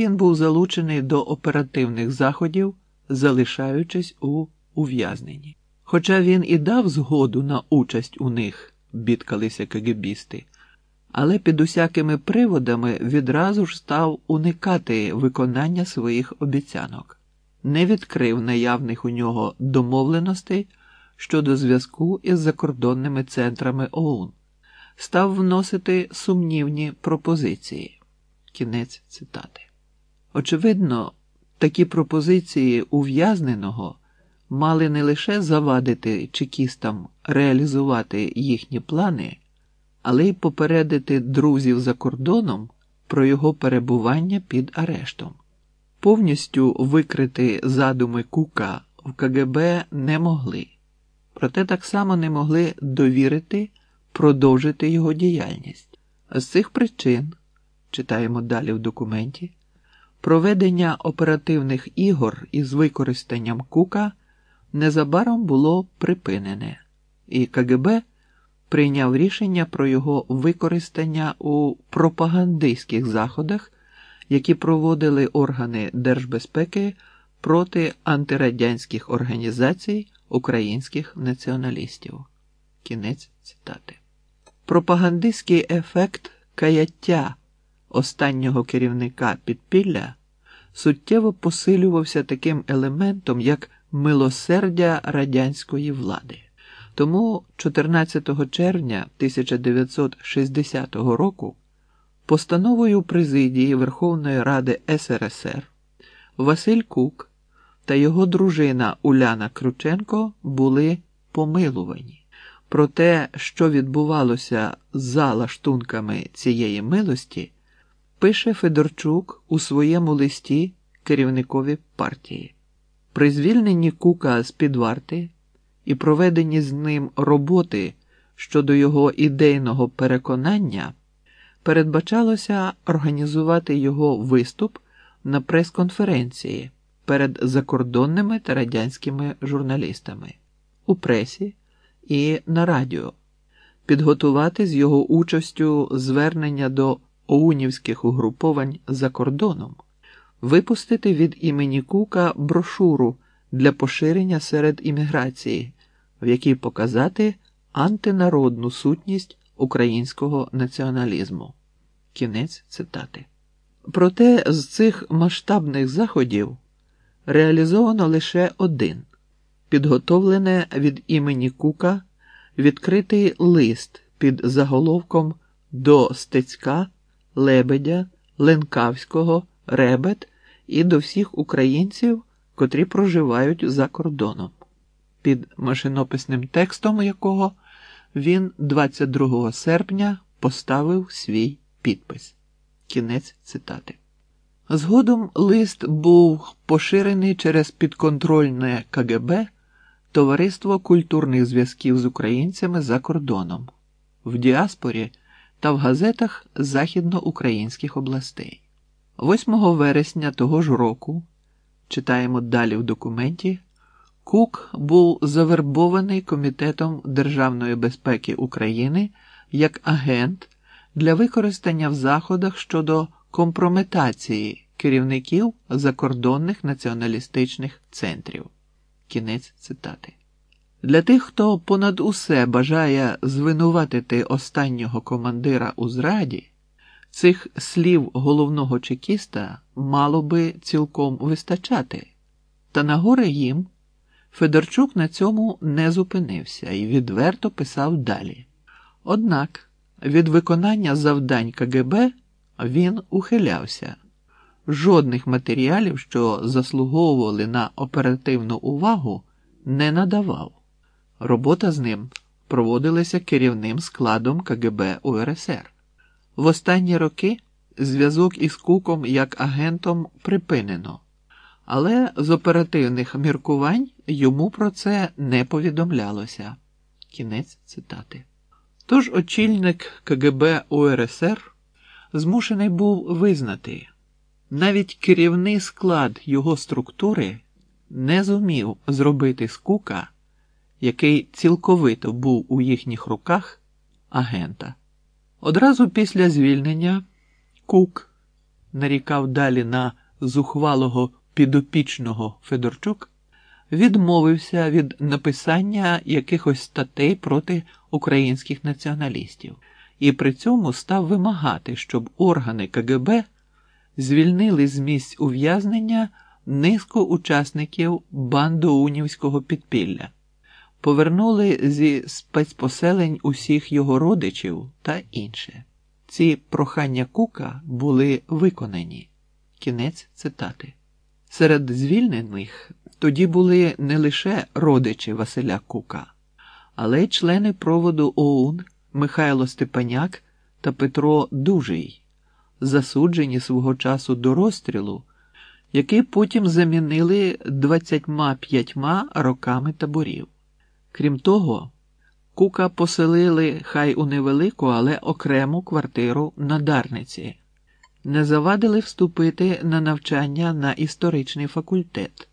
Він був залучений до оперативних заходів, залишаючись у ув'язненні. Хоча він і дав згоду на участь у них, бідкалися кагебісти, але під усякими приводами відразу ж став уникати виконання своїх обіцянок, не відкрив наявних у нього домовленостей щодо зв'язку із закордонними центрами ОУН, став вносити сумнівні пропозиції. Кінець цитати. Очевидно, такі пропозиції ув'язненого мали не лише завадити чекістам реалізувати їхні плани, але й попередити друзів за кордоном про його перебування під арештом. Повністю викрити задуми Кука в КГБ не могли, проте так само не могли довірити продовжити його діяльність. З цих причин, читаємо далі в документі, проведення оперативних ігор із використанням Кука незабаром було припинене, і КГБ прийняв рішення про його використання у пропагандистських заходах, які проводили органи держбезпеки проти антирадянських організацій українських націоналістів. Кінець цитати. Пропагандистський ефект каяття останнього керівника підпілля суттєво посилювався таким елементом, як милосердя радянської влади. Тому 14 червня 1960 року постановою президії Верховної Ради СРСР Василь Кук та його дружина Уляна Крученко були помилувані. Про те, що відбувалося за лаштунками цієї милості, пише Федорчук у своєму листі керівникові партії. При звільненні Кука з під варти і проведенні з ним роботи щодо його ідейного переконання передбачалося організувати його виступ на прес-конференції перед закордонними та радянськими журналістами у пресі і на радіо, підготувати з його участю звернення до оунівських угруповань за кордоном, випустити від імені Кука брошуру для поширення серед імміграції, в якій показати антинародну сутність українського націоналізму. Кінець цитати. Проте з цих масштабних заходів реалізовано лише один підготовлене від імені Кука відкритий лист під заголовком до Стецька, Лебедя, Ленкавського, Ребет і до всіх українців, котрі проживають за кордоном, під машинописним текстом якого він 22 серпня поставив свій підпис. Кінець цитати. Згодом лист був поширений через підконтрольне КГБ Товариство культурних зв'язків з українцями за кордоном в діаспорі та в газетах західноукраїнських областей. 8 вересня того ж року, читаємо далі в документі, Кук був завербований Комітетом Державної безпеки України як агент для використання в заходах щодо компрометації керівників закордонних націоналістичних центрів. Кінець цитати. Для тих, хто понад усе бажає звинуватити останнього командира у зраді, цих слів головного чекіста мало би цілком вистачати, та на горе їм Федорчук на цьому не зупинився і відверто писав далі. Однак від виконання завдань КГБ він ухилявся. Жодних матеріалів, що заслуговували на оперативну увагу, не надавав. Робота з ним проводилася керівним складом КГБ УРСР. В останні роки зв'язок із Куком як агентом припинено, але з оперативних міркувань йому про це не повідомлялося. Кінець цитати. Тож очільник КГБ УРСР змушений був визнати, навіть керівний склад його структури не зумів зробити з Кука, який цілковито був у їхніх руках, агента. Одразу після звільнення Кук нарікав далі на зухвалого підопічного Федорчук, відмовився від написання якихось статей проти українських націоналістів і при цьому став вимагати, щоб органи КГБ звільнили з місць ув'язнення низку учасників бандоунівського підпілля, повернули зі спецпоселень усіх його родичів та інше. Ці прохання Кука були виконані. Кінець цитати. Серед звільнених тоді були не лише родичі Василя Кука, але й члени проводу ОУН Михайло Степаняк та Петро Дужий, засуджені свого часу до розстрілу, який потім замінили 25 роками таборів. Крім того, Кука поселили хай у невелику, але окрему квартиру на Дарниці, не завадили вступити на навчання на історичний факультет.